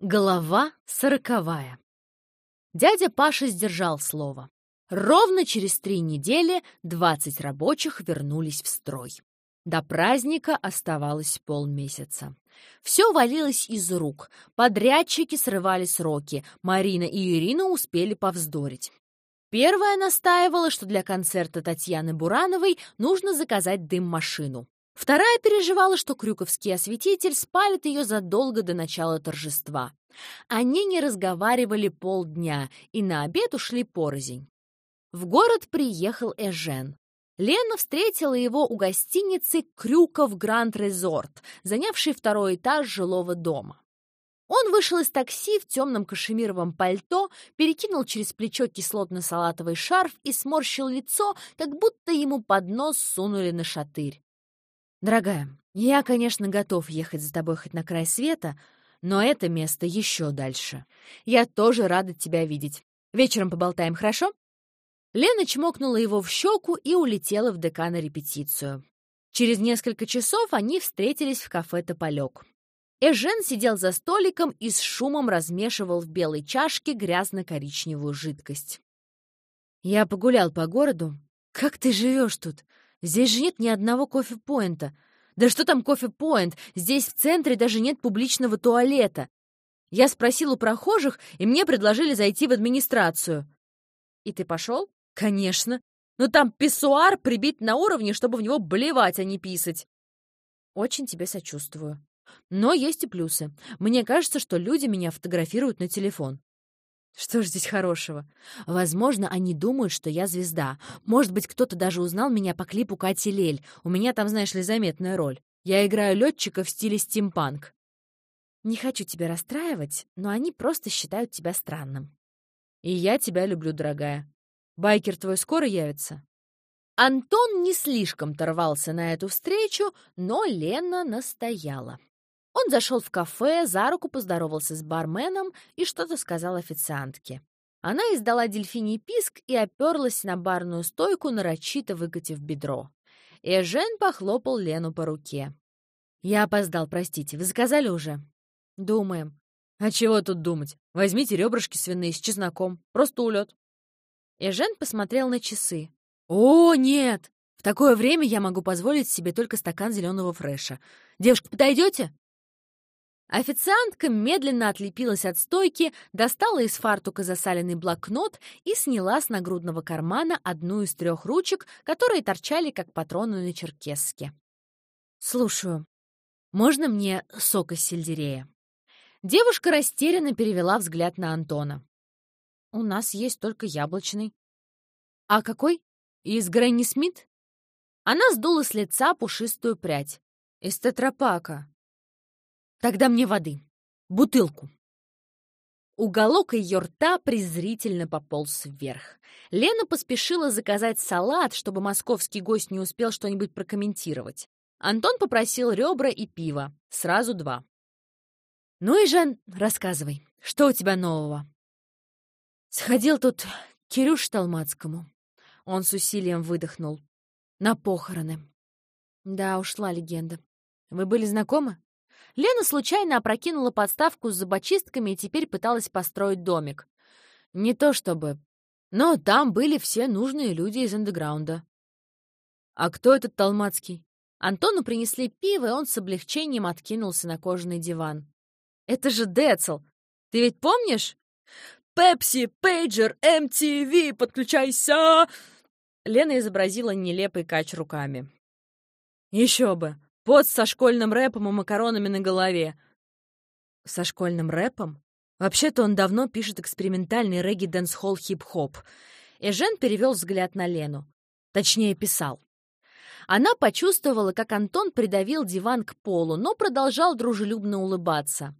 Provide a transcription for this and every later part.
Глава сороковая. Дядя Паша сдержал слово. Ровно через три недели двадцать рабочих вернулись в строй. До праздника оставалось полмесяца. Все валилось из рук. Подрядчики срывали сроки. Марина и Ирина успели повздорить. Первая настаивала, что для концерта Татьяны Бурановой нужно заказать дым-машину. Вторая переживала, что крюковский осветитель спалит ее задолго до начала торжества. Они не разговаривали полдня и на обед ушли порознь. В город приехал Эжен. Лена встретила его у гостиницы «Крюков Гранд Резорт», занявшей второй этаж жилого дома. Он вышел из такси в темном кашемировом пальто, перекинул через плечо кислотно-салатовый шарф и сморщил лицо, как будто ему под нос сунули на шатырь. «Дорогая, я, конечно, готов ехать за тобой хоть на край света, но это место еще дальше. Я тоже рада тебя видеть. Вечером поболтаем, хорошо?» Лена чмокнула его в щеку и улетела в ДК на репетицию. Через несколько часов они встретились в кафе «Тополек». Эжен сидел за столиком и с шумом размешивал в белой чашке грязно-коричневую жидкость. «Я погулял по городу. Как ты живешь тут? Здесь же нет ни одного кофе-поинта. Да что там кофе-поинт? Здесь в центре даже нет публичного туалета. Я спросил у прохожих, и мне предложили зайти в администрацию. И ты пошел? Конечно. Но там писсуар прибит на уровне, чтобы в него блевать, а не писать. Очень тебе сочувствую. Но есть и плюсы. Мне кажется, что люди меня фотографируют на телефон. Что ж здесь хорошего? Возможно, они думают, что я звезда. Может быть, кто-то даже узнал меня по клипу Кати Лель. У меня там, знаешь ли, заметная роль. Я играю летчика в стиле стимпанк. Не хочу тебя расстраивать, но они просто считают тебя странным. И я тебя люблю, дорогая. Байкер твой скоро явится? Антон не слишком торвался на эту встречу, но Лена настояла. Он зашел в кафе, за руку поздоровался с барменом и что-то сказал официантке. Она издала дельфиний писк и оперлась на барную стойку, нарочито выкатив бедро. Эжен похлопал Лену по руке. «Я опоздал, простите. Вы заказали уже?» «Думаем». «А чего тут думать? Возьмите ребрышки свиные с чесноком. Просто улет». Эжен посмотрел на часы. «О, нет! В такое время я могу позволить себе только стакан зеленого фреша. Девушка, подойдете?» Официантка медленно отлепилась от стойки, достала из фартука засаленный блокнот и сняла с нагрудного кармана одну из трех ручек, которые торчали, как патроны на черкеске. «Слушаю. Можно мне сок из сельдерея?» Девушка растерянно перевела взгляд на Антона. «У нас есть только яблочный». «А какой? Из Грэнни Смит?» Она сдула с лица пушистую прядь. «Из тетрапака», Тогда мне воды. Бутылку. Уголок ее рта презрительно пополз вверх. Лена поспешила заказать салат, чтобы московский гость не успел что-нибудь прокомментировать. Антон попросил ребра и пиво. Сразу два. «Ну и, Жан, рассказывай, что у тебя нового?» Сходил тут Кирюш Толмацкому. Он с усилием выдохнул. На похороны. Да, ушла легенда. Вы были знакомы? Лена случайно опрокинула подставку с зубочистками и теперь пыталась построить домик. Не то чтобы... Но там были все нужные люди из андеграунда. «А кто этот Талмацкий?» Антону принесли пиво, и он с облегчением откинулся на кожаный диван. «Это же Децл! Ты ведь помнишь?» «Пепси, Пейджер, MTV, подключайся!» Лена изобразила нелепый кач руками. «Еще бы! Пот со школьным рэпом и макаронами на голове. Со школьным рэпом? Вообще-то он давно пишет экспериментальный регги-дэнс-холл хип-хоп. Эжен перевел взгляд на Лену. Точнее, писал. Она почувствовала, как Антон придавил диван к полу, но продолжал дружелюбно улыбаться.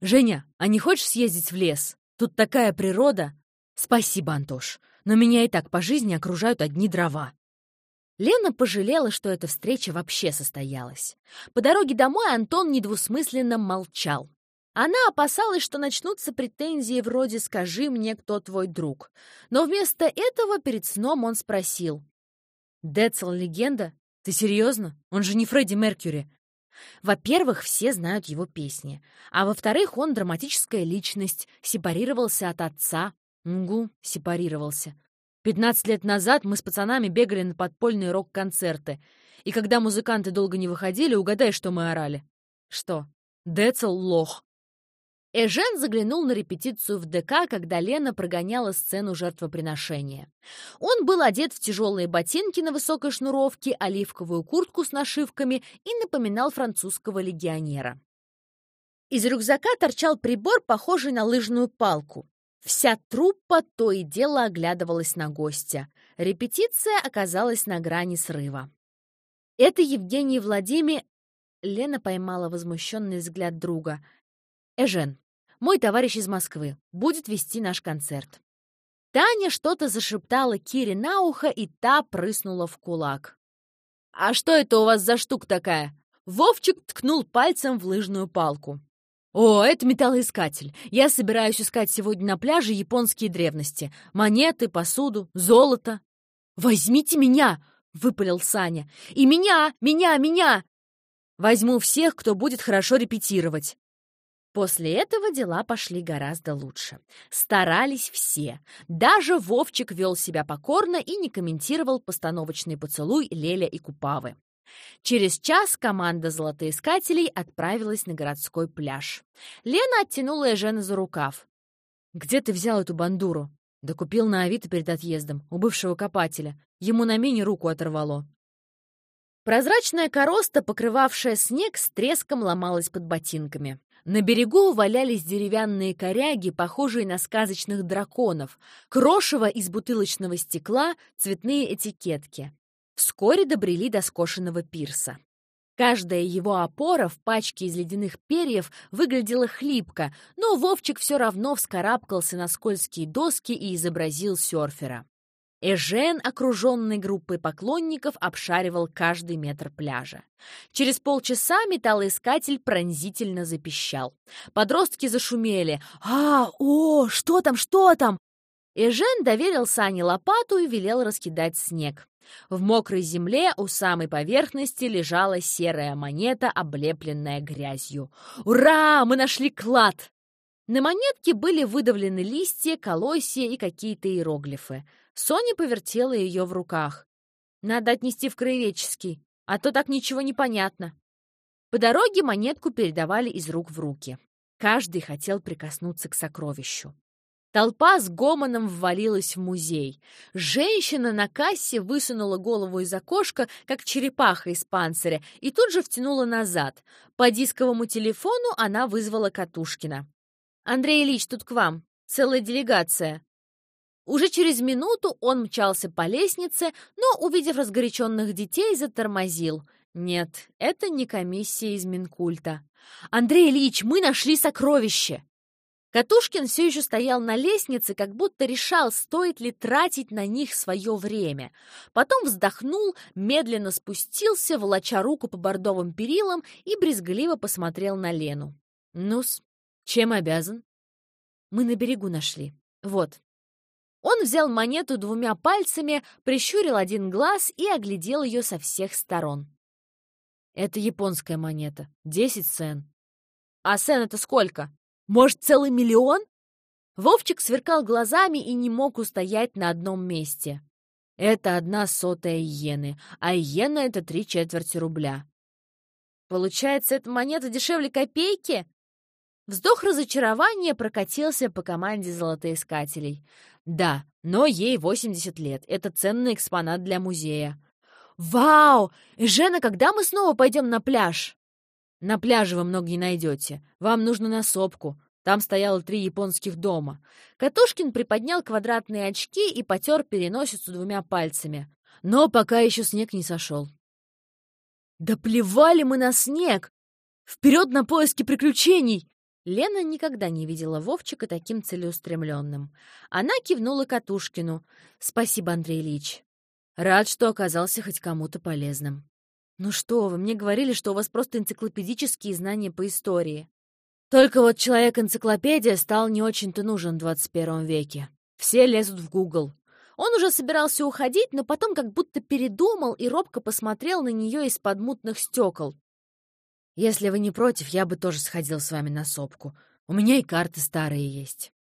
«Женя, а не хочешь съездить в лес? Тут такая природа!» «Спасибо, Антош, но меня и так по жизни окружают одни дрова». Лена пожалела, что эта встреча вообще состоялась. По дороге домой Антон недвусмысленно молчал. Она опасалась, что начнутся претензии вроде «скажи мне, кто твой друг». Но вместо этого перед сном он спросил. «Децл — легенда? Ты серьезно? Он же не Фредди Меркьюри». Во-первых, все знают его песни. А во-вторых, он драматическая личность, сепарировался от отца. Угу, сепарировался. Пятнадцать лет назад мы с пацанами бегали на подпольные рок-концерты. И когда музыканты долго не выходили, угадай, что мы орали. Что? Децл лох. Эжен заглянул на репетицию в ДК, когда Лена прогоняла сцену жертвоприношения. Он был одет в тяжелые ботинки на высокой шнуровке, оливковую куртку с нашивками и напоминал французского легионера. Из рюкзака торчал прибор, похожий на лыжную палку. Вся труппа то и дело оглядывалась на гостя. Репетиция оказалась на грани срыва. Это Евгений Владимир... Лена поймала возмущенный взгляд друга. «Эжен, мой товарищ из Москвы, будет вести наш концерт». Таня что-то зашептала Кире на ухо, и та прыснула в кулак. «А что это у вас за штука такая?» Вовчик ткнул пальцем в лыжную палку. «О, это металлоискатель. Я собираюсь искать сегодня на пляже японские древности. Монеты, посуду, золото». «Возьмите меня!» — выпалил Саня. «И меня! Меня! Меня!» «Возьму всех, кто будет хорошо репетировать». После этого дела пошли гораздо лучше. Старались все. Даже Вовчик вел себя покорно и не комментировал постановочный поцелуй Леля и Купавы. Через час команда золотоискателей отправилась на городской пляж. Лена оттянула Эжена за рукав. «Где ты взял эту бандуру?» «Да купил на Авито перед отъездом, у бывшего копателя. Ему на мини руку оторвало». Прозрачная короста, покрывавшая снег, с треском ломалась под ботинками. На берегу валялись деревянные коряги, похожие на сказочных драконов, крошево из бутылочного стекла, цветные этикетки. Вскоре добрели до скошенного пирса. Каждая его опора в пачке из ледяных перьев выглядела хлипко, но Вовчик все равно вскарабкался на скользкие доски и изобразил серфера. Эжен, окруженный группой поклонников, обшаривал каждый метр пляжа. Через полчаса металлоискатель пронзительно запищал. Подростки зашумели. «А, о, что там, что там?» Эжен доверил Сане лопату и велел раскидать снег. В мокрой земле у самой поверхности лежала серая монета, облепленная грязью. «Ура! Мы нашли клад!» На монетке были выдавлены листья, колосья и какие-то иероглифы. Соня повертела ее в руках. «Надо отнести в краеведческий, а то так ничего не понятно». По дороге монетку передавали из рук в руки. Каждый хотел прикоснуться к сокровищу. Толпа с гомоном ввалилась в музей. Женщина на кассе высунула голову из окошка, как черепаха из панциря, и тут же втянула назад. По дисковому телефону она вызвала Катушкина. «Андрей Ильич, тут к вам. Целая делегация». Уже через минуту он мчался по лестнице, но, увидев разгоряченных детей, затормозил. Нет, это не комиссия из Минкульта. «Андрей Ильич, мы нашли сокровище!» Катушкин все еще стоял на лестнице, как будто решал, стоит ли тратить на них свое время. Потом вздохнул, медленно спустился, волоча руку по бордовым перилам и брезгливо посмотрел на Лену. «Ну-с, чем обязан?» «Мы на берегу нашли. Вот, он взял монету двумя пальцами, прищурил один глаз и оглядел ее со всех сторон. «Это японская монета. Десять сен». «А сен это сколько? Может, целый миллион?» Вовчик сверкал глазами и не мог устоять на одном месте. «Это одна сотая иены, а иена — это три четверти рубля». «Получается, эта монета дешевле копейки?» Вздох разочарования прокатился по команде золотоискателей. Да, но ей 80 лет. Это ценный экспонат для музея. Вау! Жена, когда мы снова пойдем на пляж? На пляже вы не найдете. Вам нужно на сопку. Там стояло три японских дома. Катушкин приподнял квадратные очки и потер переносицу двумя пальцами. Но пока еще снег не сошел. «Да плевали мы на снег! Вперед на поиски приключений!» Лена никогда не видела Вовчика таким целеустремленным. Она кивнула Катушкину. «Спасибо, Андрей Ильич. Рад, что оказался хоть кому-то полезным». «Ну что вы, мне говорили, что у вас просто энциклопедические знания по истории». Только вот человек-энциклопедия стал не очень-то нужен в 21 веке. Все лезут в Google. Он уже собирался уходить, но потом как будто передумал и робко посмотрел на нее из-под мутных стекол. Если вы не против, я бы тоже сходил с вами на сопку. У меня и карты старые есть».